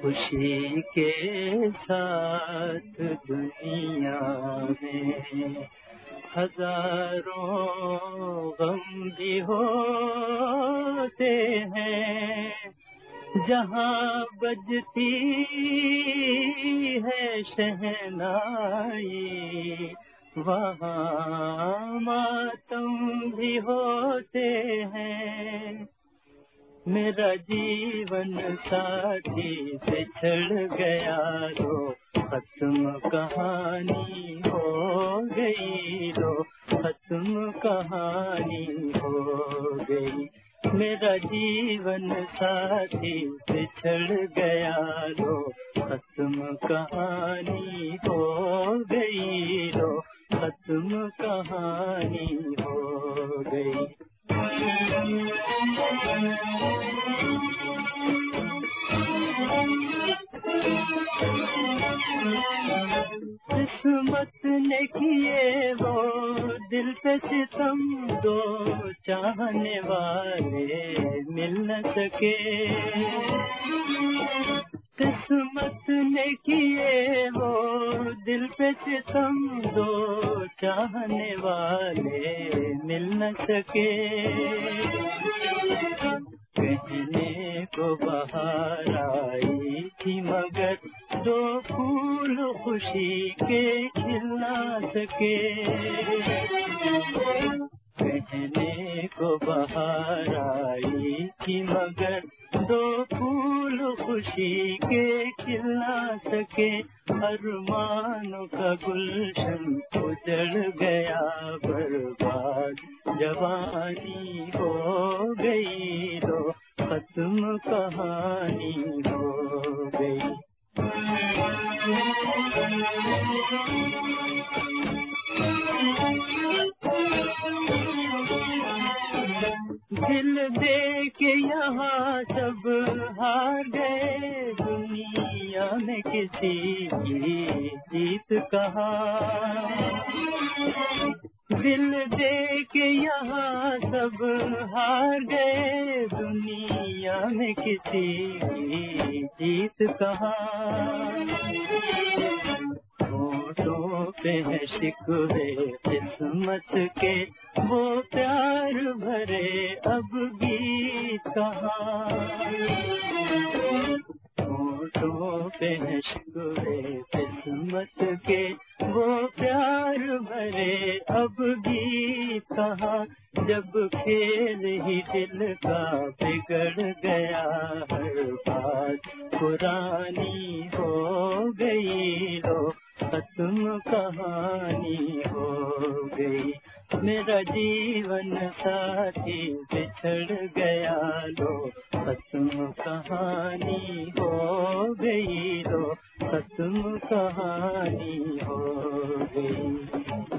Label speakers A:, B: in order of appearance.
A: खुशी के साथ दुनिया में हज़ारों गम भी होते हैं। जहाँ बजती है शहनाई, वहाँ मातम भी होते हैं। मेरा जीवन साथी बिछड़ गया रो। खत्म कहानी हो गई रो। खत्म कहानी हो गई। मेरा जीवन साथी बिछड़ गया रो। खत्म कहानी किस्मत ने किए वो दिल पे सितम दो चाहने वाले मिल न सके। किस्मत ने किए वो दिल पे सितम दो चाहने वाले मिल न सके। कहने को बाहर आई थी मगर दो फूल खुशी के खिला सके। कहने को बाहर आई थी मगर दो फूल खुशी के खिला सके। अरमानों का गुलशन उजड़ गया बर्बाद। जवानी हो गई तो खत्म कहानी हो दिल दे के यहाँ सब हार गए, दुनिया में किसी की जीत कहा? दिल दे के यहाँ सब हार गए, दुनिया में किसी की जीत कहा? पे है शिकवे किस्मत के, वो प्यार भरे अब गीत कहा है शिकवे किस्मत के, वो प्यार भरे अब गीत कहा जब खेल ही दिल का बिगड़ गया, हर बात पुरानी हो गई लो। खत्म कहानी हो गई। मेरा जीवन साथी बिछड़ गया लो। खत्म कहानी हो गई लो। खत्म कहानी हो गई।